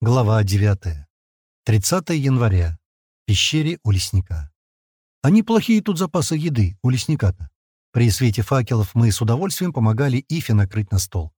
Глава 9. 30 января. В пещере у лесника. А неплохие тут запасы еды у лесника-то. При свете факелов мы с удовольствием помогали Ифе накрыть на стол.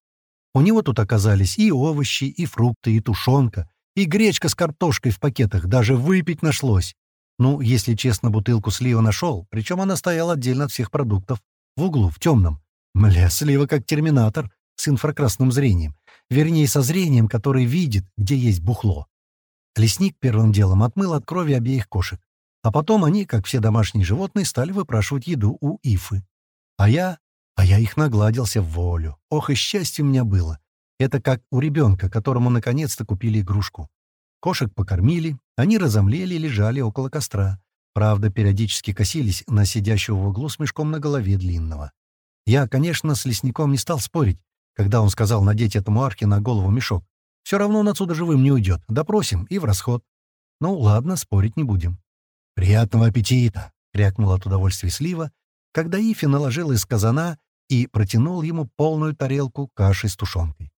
У него тут оказались и овощи, и фрукты, и тушенка, и гречка с картошкой в пакетах, даже выпить нашлось. Ну, если честно, бутылку слива нашел, причем она стояла отдельно от всех продуктов, в углу, в темном. Мля, слива как терминатор, с инфракрасным зрением. Вернее, со зрением, который видит, где есть бухло. Лесник первым делом отмыл от крови обеих кошек. А потом они, как все домашние животные, стали выпрашивать еду у Ифы. А я... А я их нагладился в волю. Ох, и счастье у меня было. Это как у ребенка, которому наконец-то купили игрушку. Кошек покормили, они разомлели и лежали около костра. Правда, периодически косились на сидящего в углу с мешком на голове длинного. Я, конечно, с лесником не стал спорить, когда он сказал надеть этому архе на голову мешок. Все равно он отсюда живым не уйдет. Допросим и в расход. Ну, ладно, спорить не будем. «Приятного аппетита!» — крякнул от удовольствия слива, когда Ифи наложил из казана и протянул ему полную тарелку каши с тушенкой.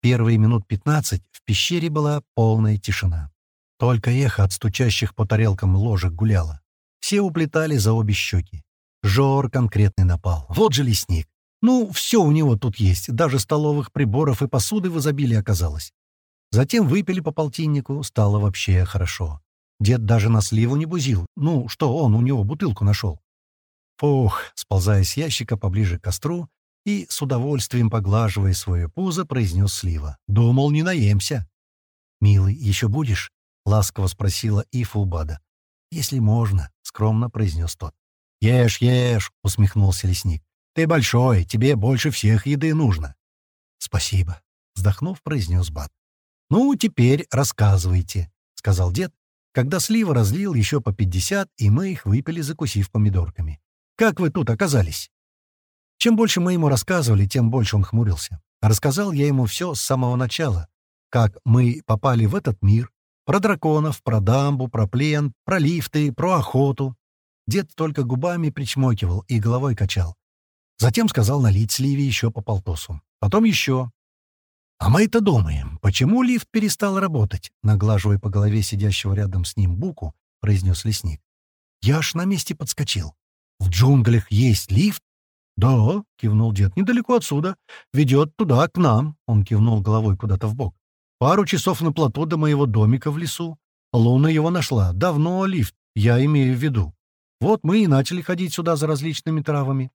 Первые минут пятнадцать в пещере была полная тишина. Только эхо от стучащих по тарелкам ложек гуляло. Все уплетали за обе щеки. Жор конкретный напал. Вот же лесник. Ну, все у него тут есть, даже столовых приборов и посуды в изобилии оказалось. Затем выпили по полтиннику, стало вообще хорошо. Дед даже на сливу не бузил. Ну, что он у него бутылку нашел. Фух, сползая с ящика поближе к костру и, с удовольствием поглаживая свое пузо, произнес слива. «Думал, не наемся». «Милый, еще будешь?» — ласково спросила Ифа у Бада. «Если можно», — скромно произнес тот. «Ешь, ешь», — усмехнулся лесник. Ты большой, тебе больше всех еды нужно». «Спасибо», — вздохнув, произнес Бат. «Ну, теперь рассказывайте», — сказал дед, когда слива разлил еще по пятьдесят, и мы их выпили, закусив помидорками. «Как вы тут оказались?» Чем больше мы ему рассказывали, тем больше он хмурился. Рассказал я ему все с самого начала. Как мы попали в этот мир, про драконов, про дамбу, про плен, про лифты, про охоту. Дед только губами причмокивал и головой качал. Затем сказал налить сливе еще по полтосу. Потом еще. «А мы-то думаем, почему лифт перестал работать?» Наглаживая по голове сидящего рядом с ним буку, произнес лесник. «Я аж на месте подскочил. В джунглях есть лифт?» «Да», — кивнул дед, — «недалеко отсюда. Ведет туда, к нам». Он кивнул головой куда-то в бок. «Пару часов на плато до моего домика в лесу. Луна его нашла. Давно лифт, я имею в виду. Вот мы и начали ходить сюда за различными травами.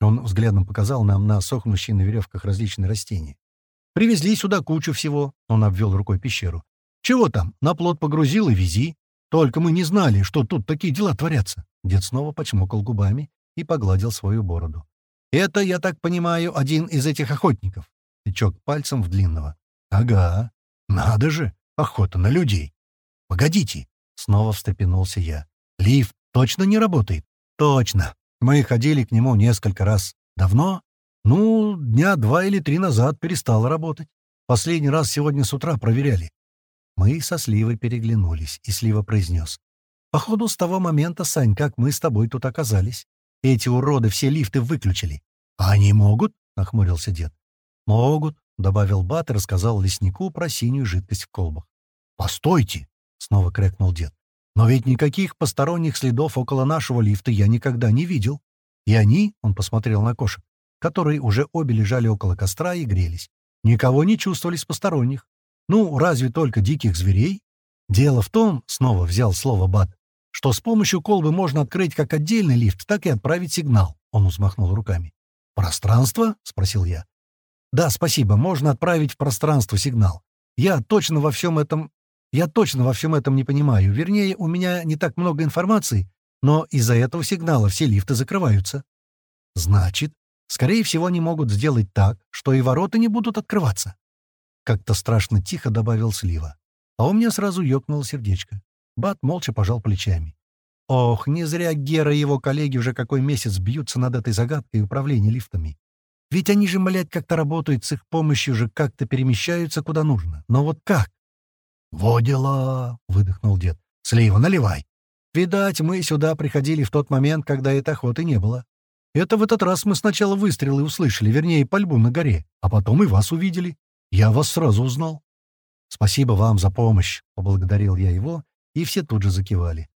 Он взглядом показал нам на сохнущие на веревках различные растения. «Привезли сюда кучу всего», — он обвел рукой пещеру. «Чего там? На плот погрузил и вези. Только мы не знали, что тут такие дела творятся». Дед снова почмокал губами и погладил свою бороду. «Это, я так понимаю, один из этих охотников». Тычок пальцем в длинного. «Ага. Надо же. Охота на людей. Погодите». Снова встрепенулся я. «Лифт точно не работает?» «Точно. Мы ходили к нему несколько раз. Давно? Ну, дня два или три назад перестал работать. Последний раз сегодня с утра проверяли. Мы со Сливой переглянулись, и Слива произнес. «Походу, с того момента, Сань, как мы с тобой тут оказались. Эти уроды все лифты выключили». «А они могут?» — нахмурился дед. «Могут», — добавил Бат и рассказал леснику про синюю жидкость в колбах. «Постойте!» — снова крякнул дед. Но ведь никаких посторонних следов около нашего лифта я никогда не видел. И они, — он посмотрел на кошек, которые уже обе лежали около костра и грелись, никого не чувствовали с посторонних. Ну, разве только диких зверей? Дело в том, — снова взял слово Бат, — что с помощью колбы можно открыть как отдельный лифт, так и отправить сигнал. Он взмахнул руками. «Пространство?» — спросил я. «Да, спасибо, можно отправить в пространство сигнал. Я точно во всем этом я точно во всем этом не понимаю. Вернее, у меня не так много информации, но из-за этого сигнала все лифты закрываются. Значит, скорее всего, они могут сделать так, что и ворота не будут открываться. Как-то страшно тихо добавил Слива. А у меня сразу ёкнуло сердечко. Бат молча пожал плечами. Ох, не зря Гера и его коллеги уже какой месяц бьются над этой загадкой управления лифтами. Ведь они же, млядь, как-то работают, с их помощью же как-то перемещаются куда нужно. Но вот как? «Во дела!» — выдохнул дед. «Слива, наливай!» «Видать, мы сюда приходили в тот момент, когда этой охоты не было. Это в этот раз мы сначала выстрелы услышали, вернее, пальбу на горе, а потом и вас увидели. Я вас сразу узнал». «Спасибо вам за помощь», — поблагодарил я его, и все тут же закивали.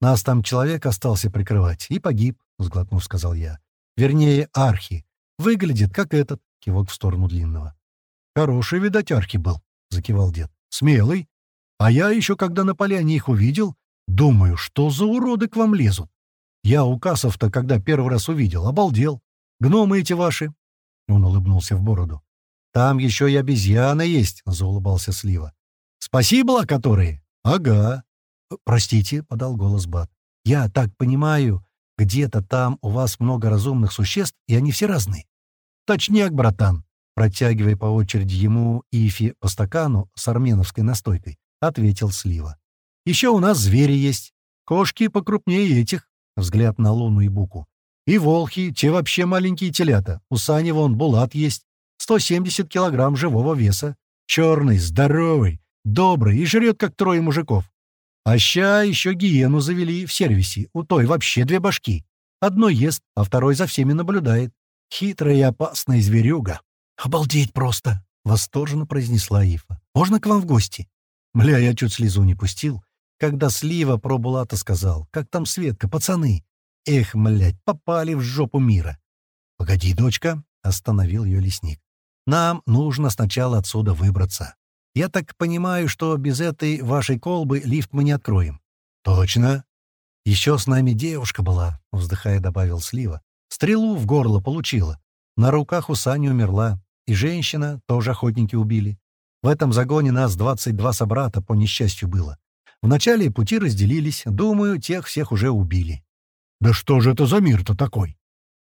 «Нас там человек остался прикрывать и погиб», — сглотнув, сказал я. «Вернее, архи. Выглядит, как этот», — кивок в сторону длинного. «Хороший, видать, архи был», — закивал дед. «Смелый. А я еще, когда на поляне их увидел, думаю, что за уроды к вам лезут. Я у кассов-то, когда первый раз увидел, обалдел. Гномы эти ваши». Он улыбнулся в бороду. «Там еще и обезьяна есть», — заулыбался Слива. «Спасибо, которые?» «Ага». «Простите», — подал голос Бат. «Я так понимаю, где-то там у вас много разумных существ, и они все разные». «Точняк, братан», — протягивая по очереди ему Ифи по стакану с арменовской настойкой, ответил Слива. «Еще у нас звери есть. Кошки покрупнее этих», — взгляд на Луну и Буку. «И волхи, те вообще маленькие телята. У Сани вон булат есть. 170 килограмм живого веса. Черный, здоровый, добрый и жрет, как трое мужиков. А ща еще гиену завели в сервисе. У той вообще две башки. Одной ест, а второй за всеми наблюдает. Хитрая и опасная зверюга. «Обалдеть просто!» — восторженно произнесла Ифа. «Можно к вам в гости?» Бля, я чуть слезу не пустил, когда Слива про Булата сказал. «Как там Светка, пацаны?» Эх, млядь, попали в жопу мира. «Погоди, дочка», — остановил ее лесник. Нам нужно сначала отсюда выбраться. Я так понимаю, что без этой вашей колбы лифт мы не откроем». «Точно». «Еще с нами девушка была», — вздыхая добавил Слива. «Стрелу в горло получила. На руках у Сани умерла. И женщина тоже охотники убили. В этом загоне нас 22 собрата по несчастью было. Вначале пути разделились. Думаю, тех всех уже убили». «Да что же это за мир-то такой?»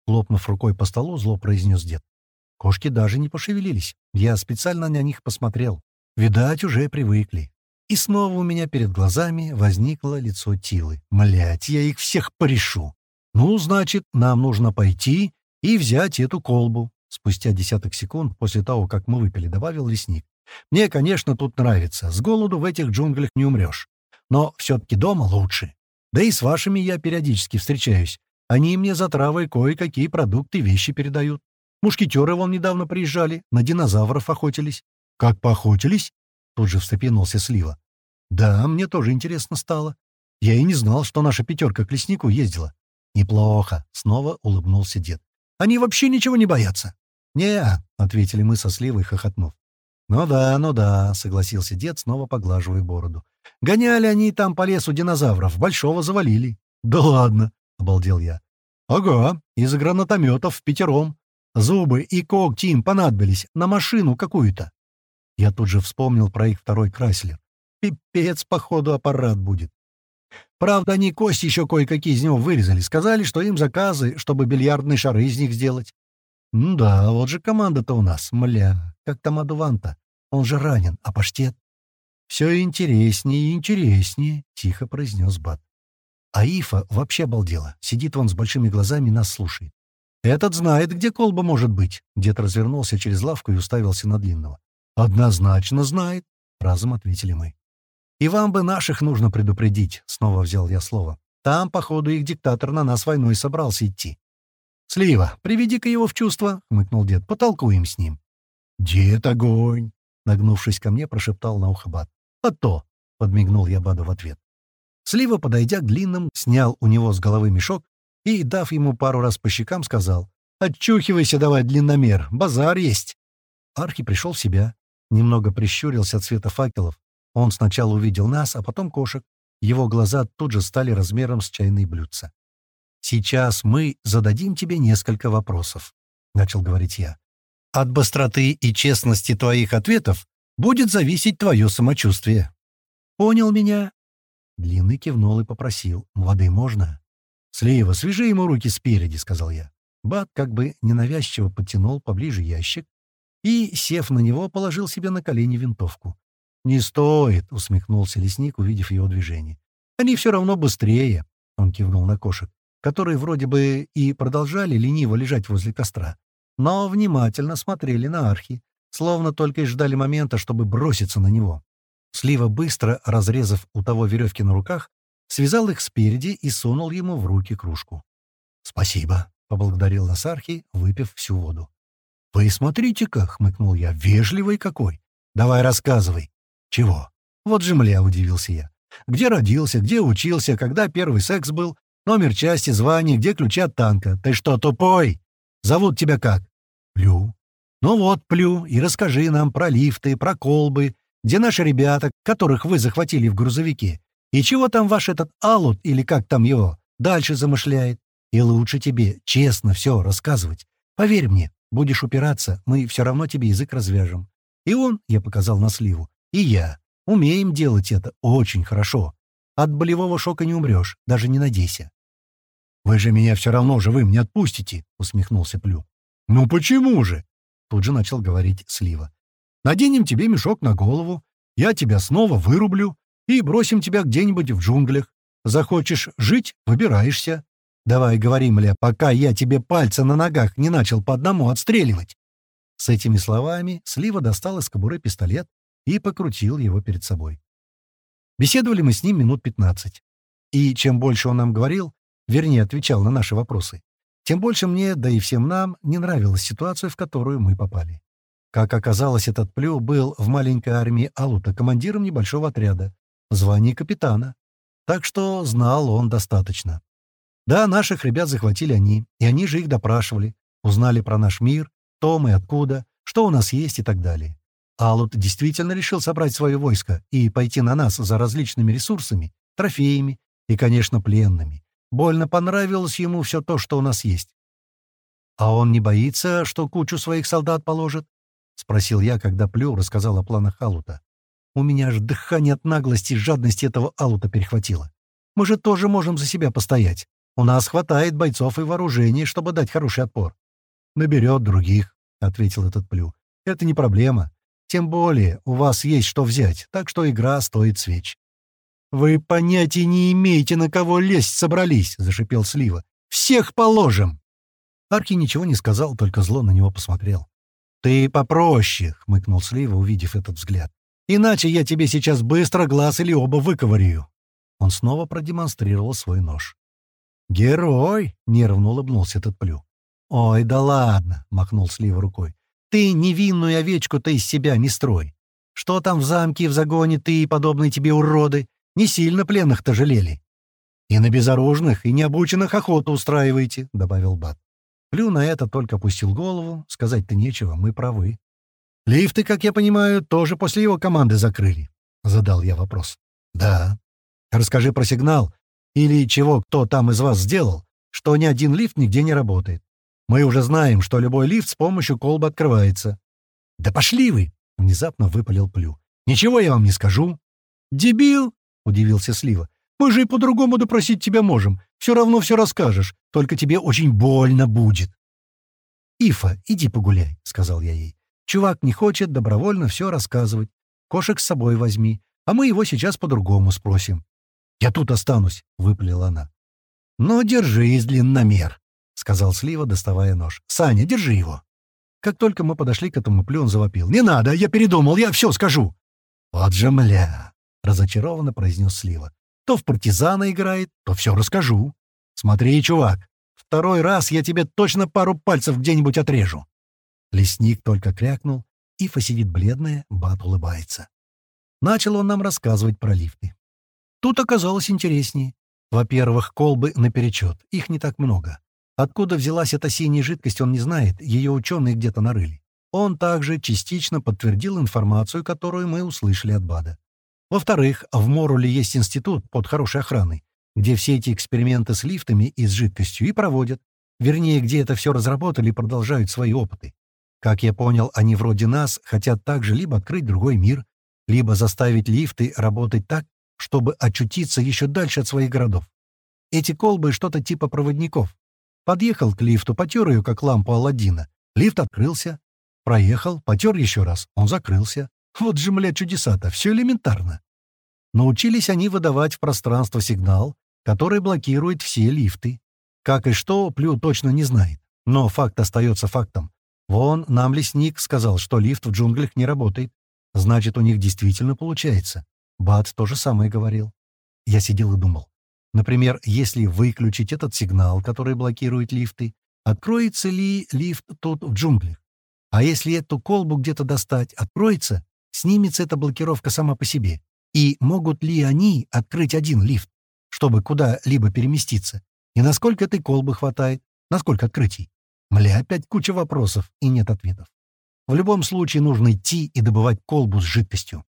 Хлопнув рукой по столу, зло произнес дед. Кошки даже не пошевелились. Я специально на них посмотрел. Видать, уже привыкли. И снова у меня перед глазами возникло лицо Тилы. Млять, я их всех порешу. Ну, значит, нам нужно пойти и взять эту колбу. Спустя десяток секунд после того, как мы выпили, добавил лесник. Мне, конечно, тут нравится. С голоду в этих джунглях не умрешь. Но все-таки дома лучше. Да и с вашими я периодически встречаюсь. Они мне за травой кое-какие продукты и вещи передают. Мушкетеры вон недавно приезжали, на динозавров охотились. Как поохотились? Тут же встрепенулся Слива. Да, мне тоже интересно стало. Я и не знал, что наша пятерка к леснику ездила. Неплохо, снова улыбнулся дед. Они вообще ничего не боятся. не ответили мы со Сливой, хохотнув. «Ну да, ну да», — согласился дед, снова поглаживая бороду. «Гоняли они там по лесу динозавров, большого завалили». «Да ладно», — обалдел я. «Ага, из гранатометов пятером. Зубы и когти им понадобились на машину какую-то. Я тут же вспомнил про их второй Краслер. Пипец, походу, аппарат будет. Правда, они кости еще кое-какие из него вырезали. Сказали, что им заказы, чтобы бильярдные шары из них сделать. Ну да, вот же команда-то у нас, мля. Как там Адуванта? Он же ранен, а паштет? «Все интереснее и интереснее», — тихо произнес Бат. А Ифа вообще обалдела. Сидит он с большими глазами нас слушает. «Этот знает, где колба может быть». Дед развернулся через лавку и уставился на длинного. «Однозначно знает», — разом ответили мы. «И вам бы наших нужно предупредить», — снова взял я слово. «Там, походу, их диктатор на нас войной собрался идти». «Слива, приведи-ка его в чувство», — хмыкнул дед. «Потолкуем с ним». «Дед огонь!» — нагнувшись ко мне, прошептал на ухо Бад. «А то!» — подмигнул я Баду в ответ. Слива, подойдя к длинным, снял у него с головы мешок и, дав ему пару раз по щекам, сказал «Отчухивайся давай, длинномер, базар есть». Архи пришел в себя, немного прищурился от света факелов. Он сначала увидел нас, а потом кошек. Его глаза тут же стали размером с чайные блюдца. «Сейчас мы зададим тебе несколько вопросов», — начал говорить я. «От быстроты и честности твоих ответов будет зависеть твое самочувствие». «Понял меня?» Длинный кивнул и попросил. «Воды можно?» «Слева, свяжи ему руки спереди», — сказал я. Бат как бы ненавязчиво подтянул поближе ящик и, сев на него, положил себе на колени винтовку. «Не стоит», — усмехнулся лесник, увидев его движение. «Они все равно быстрее», — он кивнул на кошек, которые вроде бы и продолжали лениво лежать возле костра, но внимательно смотрели на архи, словно только и ждали момента, чтобы броситься на него. Слива, быстро разрезав у того веревки на руках, связал их спереди и сунул ему в руки кружку. «Спасибо», — поблагодарил Насархи, выпив всю воду. «Вы смотрите-ка», — хмыкнул я, — «вежливый какой! Давай рассказывай, «Чего?» «Вот же мля», — удивился я. «Где родился, где учился, когда первый секс был, номер части, звание, где ключи от танка. Ты что, тупой? Зовут тебя как?» «Плю». «Ну вот, Плю, и расскажи нам про лифты, про колбы, где наши ребята, которых вы захватили в грузовике, и чего там ваш этот Алут, или как там его, дальше замышляет. И лучше тебе честно все рассказывать. Поверь мне, будешь упираться, мы все равно тебе язык развяжем. И он, я показал на сливу, и я. Умеем делать это очень хорошо. От болевого шока не умрешь, даже не надейся. «Вы же меня все равно живым не отпустите», — усмехнулся Плю. «Ну почему же?» — тут же начал говорить Слива. «Наденем тебе мешок на голову, я тебя снова вырублю и бросим тебя где-нибудь в джунглях. Захочешь жить — выбираешься. Давай, говори, мля, пока я тебе пальцы на ногах не начал по одному отстреливать». С этими словами Слива достал из кобуры пистолет и покрутил его перед собой. Беседовали мы с ним минут пятнадцать. И чем больше он нам говорил, вернее, отвечал на наши вопросы, тем больше мне, да и всем нам, не нравилась ситуация, в которую мы попали. Как оказалось, этот Плю был в маленькой армии Алута командиром небольшого отряда, звание капитана. Так что знал он достаточно. Да, наших ребят захватили они, и они же их допрашивали, узнали про наш мир, кто мы, откуда, что у нас есть и так далее. Алут действительно решил собрать свое войско и пойти на нас за различными ресурсами, трофеями и, конечно, пленными. Больно понравилось ему все то, что у нас есть. «А он не боится, что кучу своих солдат положит?» — спросил я, когда Плю рассказал о планах Алута. У меня аж дыхание от наглости и жадности этого Алута перехватило. Мы же тоже можем за себя постоять. У нас хватает бойцов и вооружений, чтобы дать хороший отпор. «Наберет других», — ответил этот Плю. «Это не проблема. Тем более у вас есть что взять, так что игра стоит свеч». «Вы понятия не имеете, на кого лезть собрались», — зашипел Слива. «Всех положим!» Арки ничего не сказал, только зло на него посмотрел. «Ты попроще», — хмыкнул Слива, увидев этот взгляд. «Иначе я тебе сейчас быстро глаз или оба выковырю». Он снова продемонстрировал свой нож. «Герой!» — нервно улыбнулся этот плю. «Ой, да ладно!» — махнул Слива рукой. Ты невинную овечку-то из себя не строй. Что там в замке и в загоне ты и подобные тебе уроды? Не сильно пленных-то жалели. И на безоружных, и необученных охоту устраиваете, — добавил Бат. Плю на это только опустил голову. Сказать-то нечего, мы правы. Лифты, как я понимаю, тоже после его команды закрыли. Задал я вопрос. Да. Расскажи про сигнал. Или чего кто там из вас сделал, что ни один лифт нигде не работает. Мы уже знаем, что любой лифт с помощью колбы открывается». «Да пошли вы!» — внезапно выпалил Плю. «Ничего я вам не скажу». «Дебил!» — удивился Слива. «Мы же и по-другому допросить тебя можем. Все равно все расскажешь, только тебе очень больно будет». «Ифа, иди погуляй», — сказал я ей. «Чувак не хочет добровольно все рассказывать. Кошек с собой возьми, а мы его сейчас по-другому спросим». «Я тут останусь», — выпалила она. «Но держись, длинномер», — сказал Слива, доставая нож. «Саня, держи его». Как только мы подошли к этому плю, он завопил. «Не надо, я передумал, я все скажу». «Вот же мля!» — разочарованно произнес Слива. «То в партизана играет, то все расскажу. Смотри, чувак, второй раз я тебе точно пару пальцев где-нибудь отрежу». Лесник только крякнул, Ифа сидит бледная, Бат улыбается. Начал он нам рассказывать про лифты. Тут оказалось интереснее. Во-первых, колбы наперечет, их не так много. Откуда взялась эта синяя жидкость, он не знает, ее ученые где-то нарыли. Он также частично подтвердил информацию, которую мы услышали от БАДа. Во-вторых, в Моруле есть институт под хорошей охраной, где все эти эксперименты с лифтами и с жидкостью и проводят. Вернее, где это все разработали и продолжают свои опыты. Как я понял, они вроде нас хотят также либо открыть другой мир, либо заставить лифты работать так, чтобы очутиться еще дальше от своих городов. Эти колбы — что-то типа проводников, Подъехал к лифту, потер ее, как лампу Алладина. Лифт открылся. Проехал, потер еще раз. Он закрылся. Вот же, мля, чудеса-то, все элементарно. Научились они выдавать в пространство сигнал, который блокирует все лифты. Как и что, Плю точно не знает. Но факт остается фактом. Вон, нам лесник сказал, что лифт в джунглях не работает. Значит, у них действительно получается. Бат то же самое говорил. Я сидел и думал. Например, если выключить этот сигнал, который блокирует лифты, откроется ли лифт тут в джунглях? А если эту колбу где-то достать, откроется? Снимется эта блокировка сама по себе? И могут ли они открыть один лифт, чтобы куда-либо переместиться? И насколько этой колбы хватает? Насколько открытий? Мля, опять куча вопросов и нет ответов. В любом случае нужно идти и добывать колбу с жидкостью.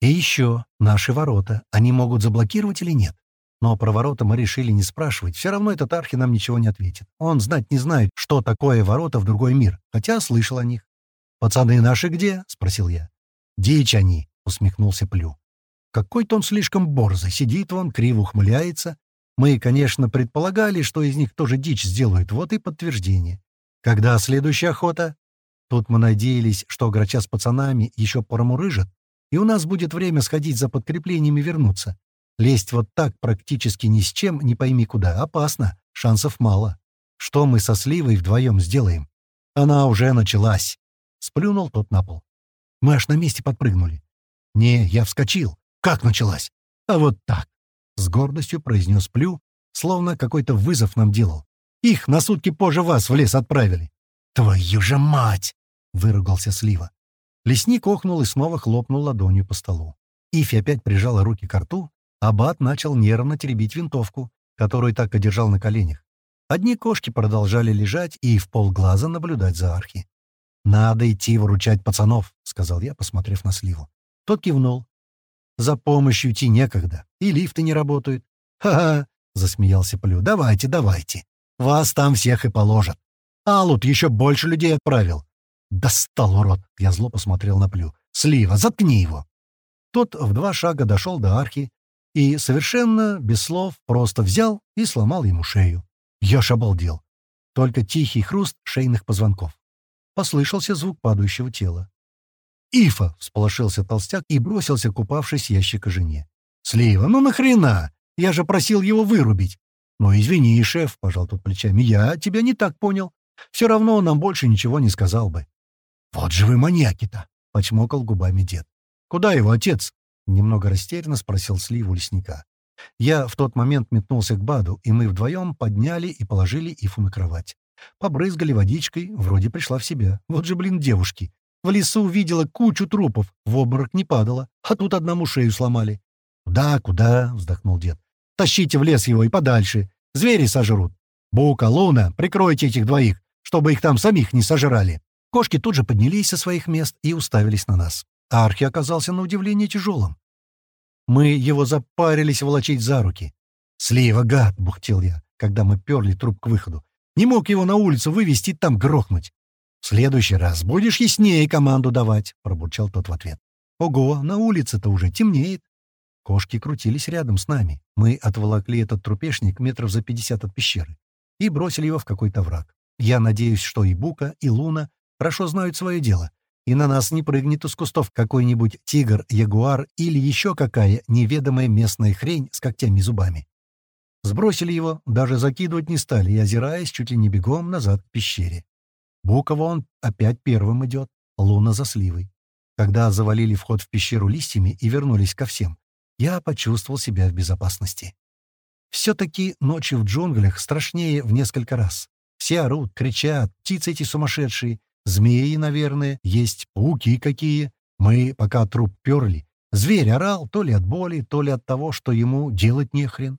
И еще, наши ворота, они могут заблокировать или нет? Но про ворота мы решили не спрашивать, все равно этот Архи нам ничего не ответит. Он знать не знает, что такое ворота в другой мир, хотя слышал о них. «Пацаны наши где?» — спросил я. «Дичь они», — усмехнулся Плю. «Какой-то он слишком борзый, сидит вон, криво ухмыляется. Мы, конечно, предполагали, что из них тоже дичь сделают, вот и подтверждение. Когда следующая охота?» Тут мы надеялись, что грача с пацанами еще порамурыжат, и у нас будет время сходить за подкреплениями вернуться. Лезть вот так практически ни с чем, не пойми куда. Опасно. Шансов мало. Что мы со Сливой вдвоем сделаем? Она уже началась. Сплюнул тот на пол. Мы аж на месте подпрыгнули. Не, я вскочил. Как началась? А вот так. С гордостью произнес Плю, словно какой-то вызов нам делал. Их на сутки позже вас в лес отправили. «Твою же мать!» — выругался Слива. Лесник охнул и снова хлопнул ладонью по столу. Ифи опять прижала руки к рту, а Бат начал нервно теребить винтовку, которую так и держал на коленях. Одни кошки продолжали лежать и в полглаза наблюдать за Архи. «Надо идти выручать пацанов», — сказал я, посмотрев на Сливу. Тот кивнул. «За помощью идти некогда, и лифты не работают». «Ха-ха!» — засмеялся Плю. «Давайте, давайте. Вас там всех и положат. Алут еще больше людей отправил. «Достал, урод!» — я зло посмотрел на Плю. «Слива, заткни его!» Тот в два шага дошел до архи и совершенно без слов просто взял и сломал ему шею. Я ж обалдел. Только тихий хруст шейных позвонков. Послышался звук падающего тела. «Ифа!» — всполошился толстяк и бросился, купавшись ящика жене. «Слива, ну нахрена? Я же просил его вырубить!» «Ну, извини, шеф», — пожал тут плечами, — «я тебя не так понял. Все равно он нам больше ничего не сказал бы». «Вот же вы маньяки-то!» — почмокал губами дед. «Куда его отец?» — немного растерянно спросил Сливу лесника. Я в тот момент метнулся к Баду, и мы вдвоем подняли и положили Ифу на кровать. Побрызгали водичкой, вроде пришла в себя. Вот же, блин, девушки. В лесу увидела кучу трупов, в обморок не падала, а тут одному шею сломали. «Куда, куда?» — вздохнул дед. «Тащите в лес его и подальше. Звери сожрут. Бука, Луна, прикройте этих двоих, чтобы их там самих не сожрали». Кошки тут же поднялись со своих мест и уставились на нас. А Архи оказался на удивление тяжелым. Мы его запарились волочить за руки. «Слива, гад!» — бухтел я, когда мы перли труп к выходу. «Не мог его на улицу вывести там грохнуть». «В следующий раз будешь яснее команду давать», — пробурчал тот в ответ. «Ого, на улице-то уже темнеет». Кошки крутились рядом с нами. Мы отволокли этот трупешник метров за пятьдесят от пещеры и бросили его в какой-то враг. Я надеюсь, что и Бука, и Луна хорошо знают свое дело, и на нас не прыгнет из кустов какой-нибудь тигр, ягуар или еще какая неведомая местная хрень с когтями и зубами. Сбросили его, даже закидывать не стали, и, озираясь, чуть ли не бегом назад к пещере. Букова он опять первым идет, луна за сливой. Когда завалили вход в пещеру листьями и вернулись ко всем, я почувствовал себя в безопасности. Все-таки ночью в джунглях страшнее в несколько раз. Все орут, кричат, птицы эти сумасшедшие, Змеи, наверное, есть пауки какие. Мы, пока труп перли, зверь орал то ли от боли, то ли от того, что ему делать нехрен.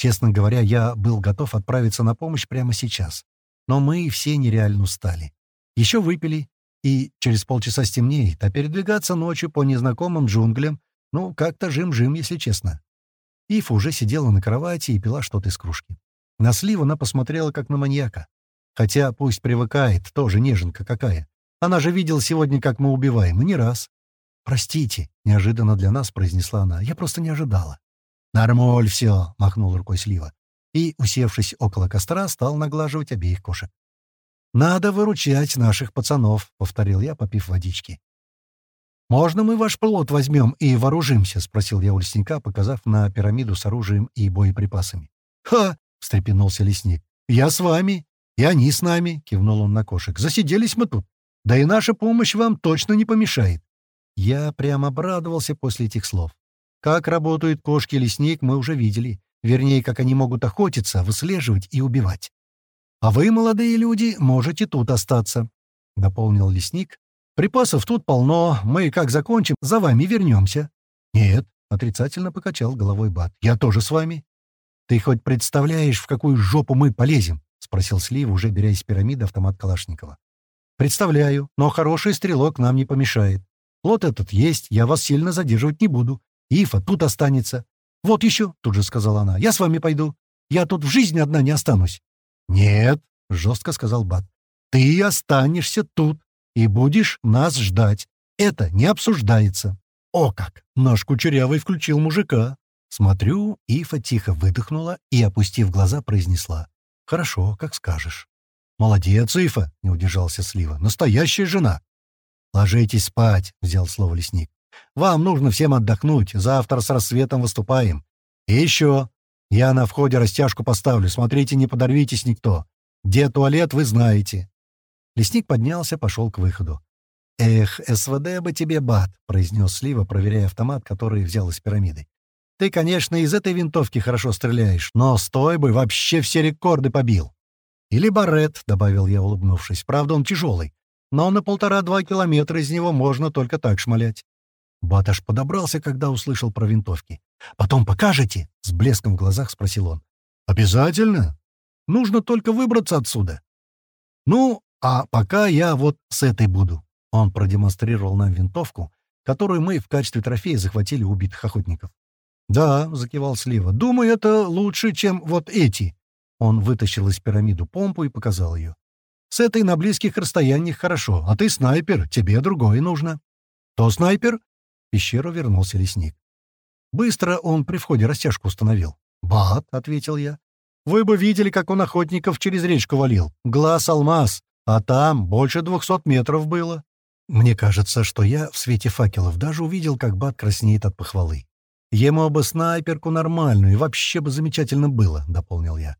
Честно говоря, я был готов отправиться на помощь прямо сейчас. Но мы все нереально устали. Еще выпили, и через полчаса стемнеет, а передвигаться ночью по незнакомым джунглям, ну, как-то жим-жим, если честно. Ифа уже сидела на кровати и пила что-то из кружки. На слив она посмотрела, как на маньяка. Хотя пусть привыкает, тоже неженка какая. Она же видела сегодня, как мы убиваем, и не раз. «Простите», — неожиданно для нас произнесла она, — «я просто не ожидала». «Нормоль все», — махнул рукой Слива. И, усевшись около костра, стал наглаживать обеих кошек. «Надо выручать наших пацанов», — повторил я, попив водички. «Можно мы ваш плод возьмем и вооружимся?» — спросил я у лесника, показав на пирамиду с оружием и боеприпасами. «Ха!» — встрепенулся лесник. «Я с вами!» «И они с нами», — кивнул он на кошек. «Засиделись мы тут. Да и наша помощь вам точно не помешает». Я прямо обрадовался после этих слов. Как работают кошки-лесник, мы уже видели. Вернее, как они могут охотиться, выслеживать и убивать. «А вы, молодые люди, можете тут остаться», — дополнил лесник, Припасов тут полно, мы как закончим, за вами вернемся». «Нет», — отрицательно покачал головой Бат, — «я тоже с вами». «Ты хоть представляешь, в какую жопу мы полезем?» — спросил Слива, уже беря из пирамиды автомат Калашникова. «Представляю, но хороший стрелок нам не помешает. Плод этот есть, я вас сильно задерживать не буду. Ифа тут останется. Вот еще, — тут же сказала она, — я с вами пойду. Я тут в жизни одна не останусь». «Нет», — жестко сказал Бат, — «ты останешься тут и будешь нас ждать. Это не обсуждается». «О как! Наш кучерявый включил мужика. Смотрю, Ифа тихо выдохнула и, опустив глаза, произнесла. «Хорошо, как скажешь». «Молодец, Ифа!» — не удержался Слива. «Настоящая жена!» «Ложитесь спать!» — взял слово лесник. «Вам нужно всем отдохнуть. Завтра с рассветом выступаем. И еще. Я на входе растяжку поставлю. Смотрите, не подорвитесь никто. Где туалет, вы знаете». Лесник поднялся, пошел к выходу. «Эх, СВД бы тебе, бат!» — произнес Слива, проверяя автомат, который взял из пирамиды. Ты, конечно, из этой винтовки хорошо стреляешь, но стой бы вообще все рекорды побил. Или барет, — добавил я, улыбнувшись. Правда, он тяжелый, но на полтора-два километра из него можно только так шмалять. Баташ подобрался, когда услышал про винтовки. «Потом покажете?» — с блеском в глазах спросил он. «Обязательно. Нужно только выбраться отсюда». «Ну, а пока я вот с этой буду». Он продемонстрировал нам винтовку, которую мы в качестве трофея захватили у убитых охотников. «Да», — закивал Слива, — «думаю, это лучше, чем вот эти». Он вытащил из пирамиду помпу и показал ее. «С этой на близких расстояниях хорошо, а ты снайпер, тебе другое нужно». «То снайпер?» Пещеру вернулся лесник. Быстро он при входе растяжку установил. «Бат», — ответил я. «Вы бы видели, как он охотников через речку валил. Глаз алмаз, а там больше двухсот метров было». Мне кажется, что я в свете факелов даже увидел, как Бат краснеет от похвалы. Ему бы снайперку нормальную, и вообще бы замечательно было», — дополнил я.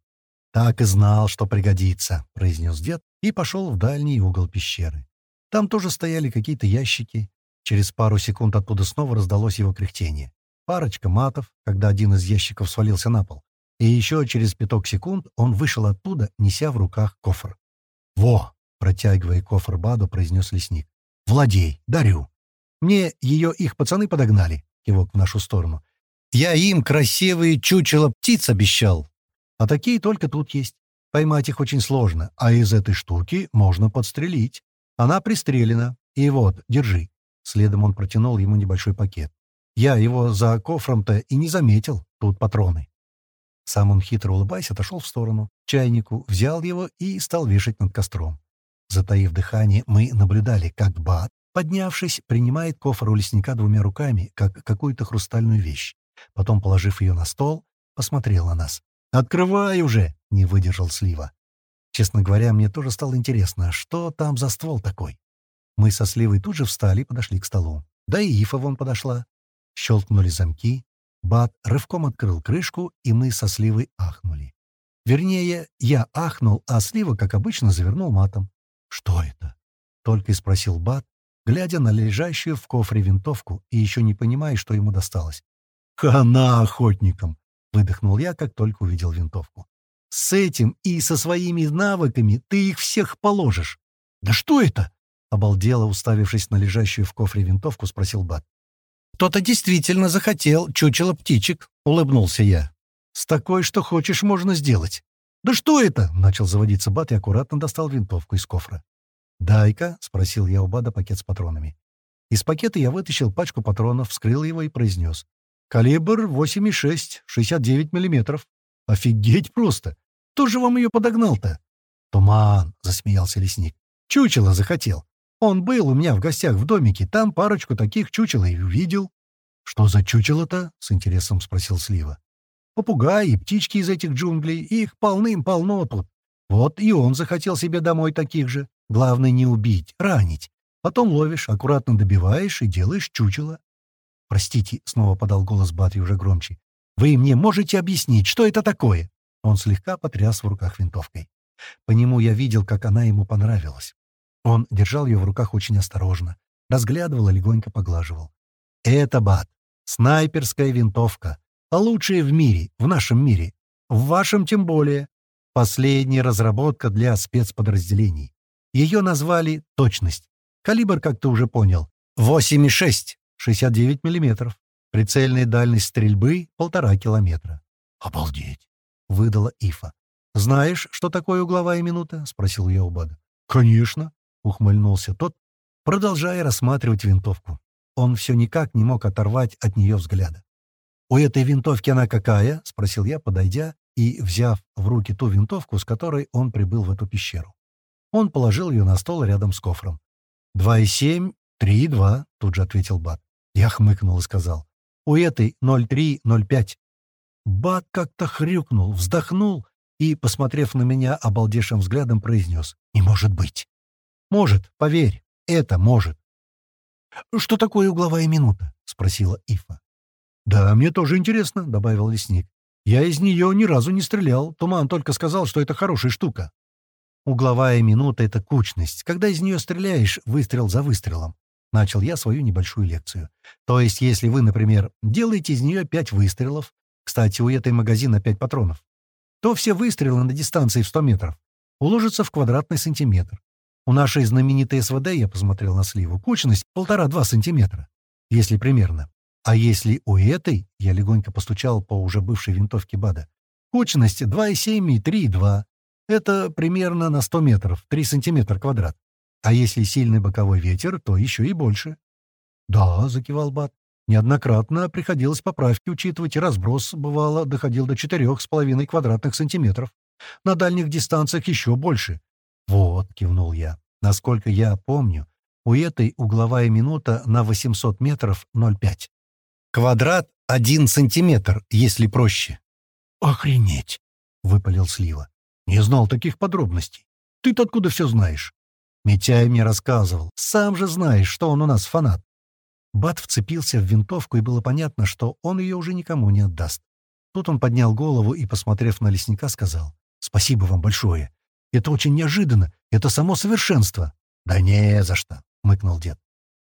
«Так и знал, что пригодится», — произнес дед и пошел в дальний угол пещеры. Там тоже стояли какие-то ящики. Через пару секунд оттуда снова раздалось его кряхтение. Парочка матов, когда один из ящиков свалился на пол. И еще через пяток секунд он вышел оттуда, неся в руках кофр. «Во!» — протягивая кофр Баду, произнес лесник. «Владей, дарю. Мне ее их пацаны подогнали. — кивок в нашу сторону. «Я им красивые чучело птиц обещал. А такие только тут есть. Поймать их очень сложно, а из этой штуки можно подстрелить. Она пристрелена. И вот, держи». Следом он протянул ему небольшой пакет. Я его за кофром-то и не заметил. Тут патроны. Сам он, хитро улыбаясь, отошел в сторону, чайнику, взял его и стал вешать над костром. Затаив дыхание, мы наблюдали, как Бат Поднявшись, принимает кофр у лесника двумя руками, как какую-то хрустальную вещь. Потом, положив ее на стол, посмотрел на нас. «Открывай уже!» — не выдержал Слива. Честно говоря, мне тоже стало интересно, что там за ствол такой. Мы со Сливой тут же встали и подошли к столу. Да и Ифа вон подошла. Щелкнули замки. Бат рывком открыл крышку, и мы со Сливой ахнули. Вернее, я ахнул, а Слива, как обычно, завернул матом. «Что это?» — только и спросил Бат, глядя на лежащую в кофре винтовку и еще не понимая, что ему досталось. «Хана охотникам!» — выдохнул я, как только увидел винтовку. «С этим и со своими навыками ты их всех положишь!» «Да что это?» — обалдело, уставившись на лежащую в кофре винтовку, спросил Бат. «Кто-то действительно захотел чучело птичек», — улыбнулся я. «С такой, что хочешь, можно сделать». «Да что это?» — начал заводиться Бат и аккуратно достал винтовку из кофра. «Дай-ка», — спросил я у Бада пакет с патронами. Из пакета я вытащил пачку патронов, вскрыл его и произнес. «Калибр 8,6, 69 миллиметров. Офигеть просто! Кто же вам ее подогнал-то?» «Туман», — засмеялся лесник. «Чучело захотел. Он был у меня в гостях в домике, там парочку таких чучел и увидел». «Что за чучело-то?» — с интересом спросил Слива. «Попугаи птички из этих джунглей, их полным-полно тут. Вот и он захотел себе домой таких же. Главное не убить, ранить. Потом ловишь, аккуратно добиваешь и делаешь чучело. «Простите», — снова подал голос Батри уже громче. «Вы мне можете объяснить, что это такое?» Он слегка потряс в руках винтовкой. По нему я видел, как она ему понравилась. Он держал ее в руках очень осторожно, разглядывал и легонько поглаживал. «Это, Бат, снайперская винтовка, а лучшая в мире, в нашем мире, в вашем тем более. Последняя разработка для спецподразделений. Ее назвали «Точность». Калибр, как ты уже понял, 8,6, 69 мм. Прицельная дальность стрельбы — полтора километра. «Обалдеть!» — выдала Ифа. «Знаешь, что такое угловая минута?» — спросил я у Бада. «Конечно!» — ухмыльнулся тот, продолжая рассматривать винтовку. Он все никак не мог оторвать от нее взгляда. «У этой винтовки она какая?» — спросил я, подойдя и взяв в руки ту винтовку, с которой он прибыл в эту пещеру. Он положил ее на стол рядом с кофром. «Два и семь, три и два», — тут же ответил Бат. Я хмыкнул и сказал. «У этой ноль три, ноль пять». Бат как-то хрюкнул, вздохнул и, посмотрев на меня обалдевшим взглядом, произнес. «Не может быть». «Может, поверь, это может». «Что такое угловая минута?» — спросила Ифа. «Да, мне тоже интересно», — добавил лесник. «Я из нее ни разу не стрелял. Туман только сказал, что это хорошая штука». «Угловая минута — это кучность. Когда из нее стреляешь, выстрел за выстрелом». Начал я свою небольшую лекцию. То есть, если вы, например, делаете из нее пять выстрелов, кстати, у этой магазина пять патронов, то все выстрелы на дистанции в 100 метров уложатся в квадратный сантиметр. У нашей знаменитой СВД, я посмотрел на сливу, кучность полтора-два сантиметра, если примерно. А если у этой, я легонько постучал по уже бывшей винтовке БАДа, кучность 2,7 и 3,2. Это примерно на 100 метров, 3 сантиметра квадрат. А если сильный боковой ветер, то еще и больше. «Да», — закивал Бат, — «неоднократно приходилось поправки учитывать, и разброс, бывало, доходил до четырех с половиной квадратных сантиметров. На дальних дистанциях еще больше». «Вот», — кивнул я, — «насколько я помню, у этой угловая минута на 800 метров 0,5. Квадрат — один сантиметр, если проще». «Охренеть!» — выпалил Слива. «Не знал таких подробностей. Ты-то откуда все знаешь?» Митяй мне рассказывал. Сам же знаешь, что он у нас фанат. Бат вцепился в винтовку, и было понятно, что он ее уже никому не отдаст. Тут он поднял голову и, посмотрев на лесника, сказал, «Спасибо вам большое. Это очень неожиданно. Это само совершенство». «Да не за что», — мыкнул дед.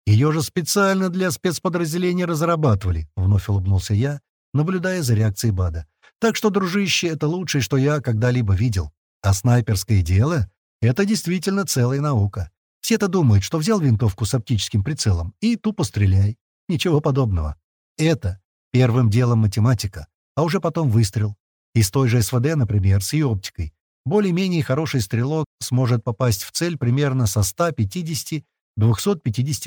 «Ее же специально для спецподразделения разрабатывали», — вновь улыбнулся я, наблюдая за реакцией Бада. «Так что, дружище, это лучшее, что я когда-либо видел. А снайперское дело это действительно целая наука. Все-то думают, что взял винтовку с оптическим прицелом и тупо стреляй. Ничего подобного. Это первым делом математика, а уже потом выстрел. Из той же СВД, например, с ее оптикой. Более-менее хороший стрелок сможет попасть в цель примерно со 150-250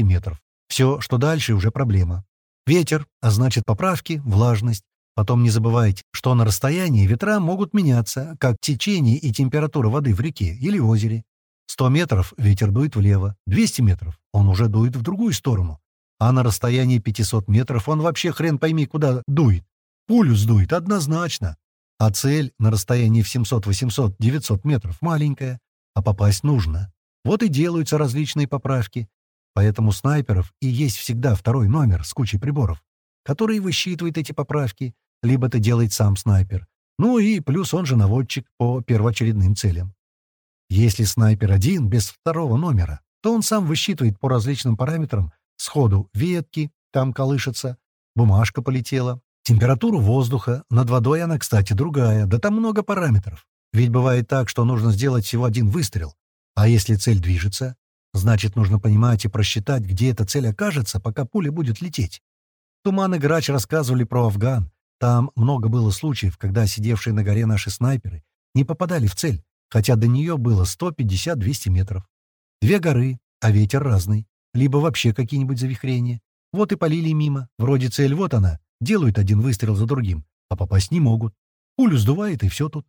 метров. Все, что дальше, уже проблема. Ветер, а значит поправки, влажность. Потом не забывайте, что на расстоянии ветра могут меняться, как течение и температура воды в реке или озере. 100 метров ветер дует влево, 200 метров он уже дует в другую сторону. А на расстоянии 500 метров он вообще хрен пойми куда дует. Пулю сдует однозначно. А цель на расстоянии в 700, 800, 900 метров маленькая, а попасть нужно. Вот и делаются различные поправки. Поэтому снайперов и есть всегда второй номер с кучей приборов который высчитывает эти поправки, либо это делает сам снайпер. Ну и плюс он же наводчик по первоочередным целям. Если снайпер один, без второго номера, то он сам высчитывает по различным параметрам сходу ветки, там колышется, бумажка полетела, температуру воздуха, над водой она, кстати, другая, да там много параметров. Ведь бывает так, что нужно сделать всего один выстрел, а если цель движется, значит, нужно понимать и просчитать, где эта цель окажется, пока пуля будет лететь. Туман и Грач рассказывали про Афган. Там много было случаев, когда сидевшие на горе наши снайперы не попадали в цель, хотя до нее было 150-200 метров. Две горы, а ветер разный. Либо вообще какие-нибудь завихрения. Вот и полили мимо. Вроде цель вот она. Делают один выстрел за другим, а попасть не могут. Пулю сдувает, и все тут.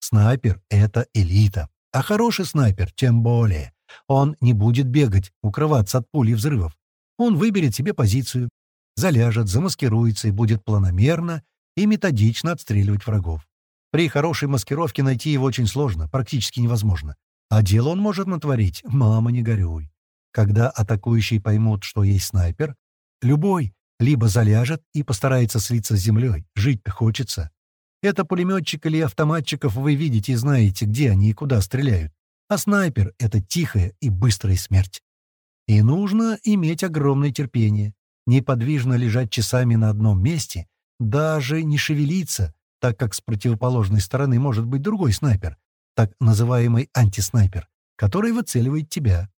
Снайпер — это элита. А хороший снайпер тем более. Он не будет бегать, укрываться от пули и взрывов. Он выберет себе позицию, заляжет, замаскируется и будет планомерно и методично отстреливать врагов. При хорошей маскировке найти его очень сложно, практически невозможно. А дело он может натворить, мама, не горюй. Когда атакующие поймут, что есть снайпер, любой либо заляжет и постарается слиться с землей, жить-то хочется. Это пулеметчик или автоматчиков вы видите и знаете, где они и куда стреляют. А снайпер — это тихая и быстрая смерть. И нужно иметь огромное терпение неподвижно лежать часами на одном месте, даже не шевелиться, так как с противоположной стороны может быть другой снайпер, так называемый антиснайпер, который выцеливает тебя.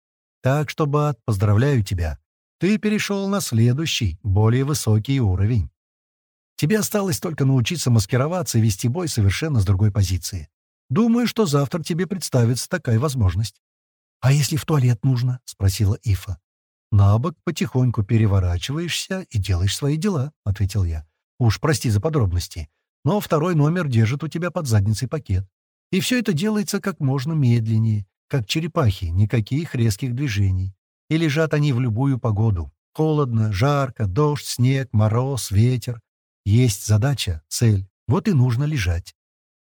Так что, Бат, поздравляю тебя. Ты перешел на следующий, более высокий уровень. Тебе осталось только научиться маскироваться и вести бой совершенно с другой позиции. Думаю, что завтра тебе представится такая возможность. «А если в туалет нужно?» — спросила Ифа. «На бок потихоньку переворачиваешься и делаешь свои дела», — ответил я. «Уж прости за подробности, но второй номер держит у тебя под задницей пакет. И все это делается как можно медленнее, как черепахи, никаких резких движений. И лежат они в любую погоду. Холодно, жарко, дождь, снег, мороз, ветер. Есть задача, цель. Вот и нужно лежать.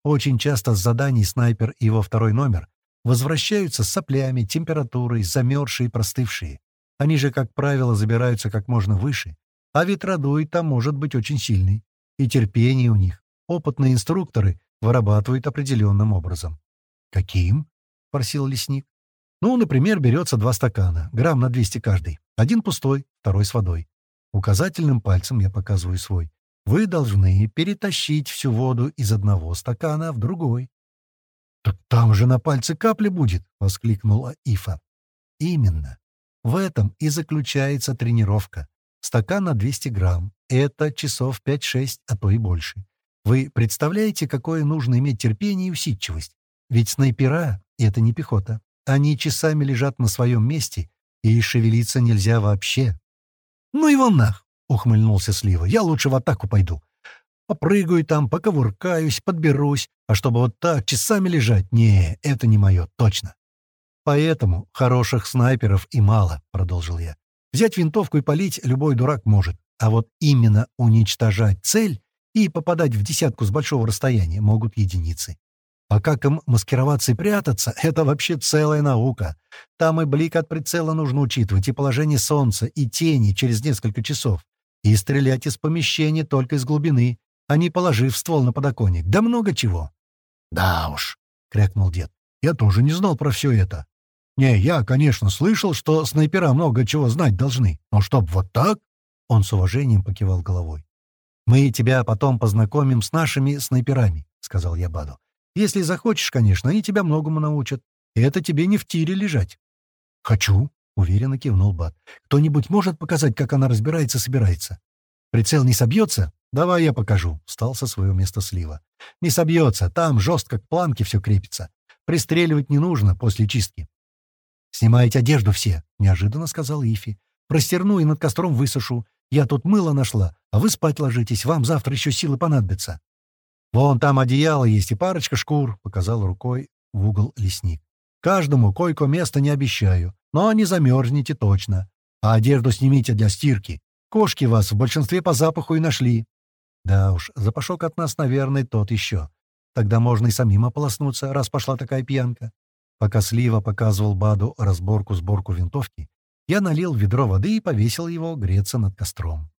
Очень часто с заданий снайпер и его второй номер возвращаются с соплями, температурой, замерзшие и простывшие. Они же, как правило, забираются как можно выше, а ветродуй там может быть очень сильный. И терпение у них. Опытные инструкторы вырабатывают определенным образом. «Каким?» — спросил лесник. «Ну, например, берется два стакана, грамм на 200 каждый. Один пустой, второй с водой. Указательным пальцем я показываю свой. Вы должны перетащить всю воду из одного стакана в другой. «Так там же на пальце капли будет!» — воскликнула Ифа. «Именно. В этом и заключается тренировка. Стакан на 200 грамм. Это часов 5-6, а то и больше. Вы представляете, какое нужно иметь терпение и усидчивость? Ведь снайпера — это не пехота. Они часами лежат на своем месте, и шевелиться нельзя вообще». «Ну его нах!» — ухмыльнулся Слива. «Я лучше в атаку пойду. Попрыгаю там, поковыркаюсь, подберусь, а чтобы вот так часами лежать, не, это не мое, точно. Поэтому хороших снайперов и мало, — продолжил я. Взять винтовку и полить любой дурак может, а вот именно уничтожать цель и попадать в десятку с большого расстояния могут единицы. А как им маскироваться и прятаться — это вообще целая наука. Там и блик от прицела нужно учитывать, и положение солнца, и тени через несколько часов, и стрелять из помещения только из глубины, а не положив ствол на подоконник. Да много чего. «Да уж», — крякнул дед, — «я тоже не знал про все это. Не, я, конечно, слышал, что снайпера много чего знать должны, но чтоб вот так...» Он с уважением покивал головой. «Мы тебя потом познакомим с нашими снайперами», — сказал я Баду. «Если захочешь, конечно, они тебя многому научат. Это тебе не в тире лежать». «Хочу», — уверенно кивнул Бад. «Кто-нибудь может показать, как она разбирается-собирается? Прицел не собьется? «Давай я покажу», — встал со своего места слива. «Не собьется, там жестко к планке все крепится. Пристреливать не нужно после чистки». «Снимайте одежду все», — неожиданно сказал Ифи. «Простерну и над костром высушу. Я тут мыло нашла, а вы спать ложитесь, вам завтра еще силы понадобятся». «Вон там одеяло есть и парочка шкур», — показал рукой в угол лесник. «Каждому койко-место не обещаю, но не замерзнете точно. А одежду снимите для стирки. Кошки вас в большинстве по запаху и нашли. Да уж, запашок от нас, наверное, тот еще. Тогда можно и самим ополоснуться, раз пошла такая пьянка. Пока Слива показывал Баду разборку-сборку винтовки, я налил ведро воды и повесил его греться над костром.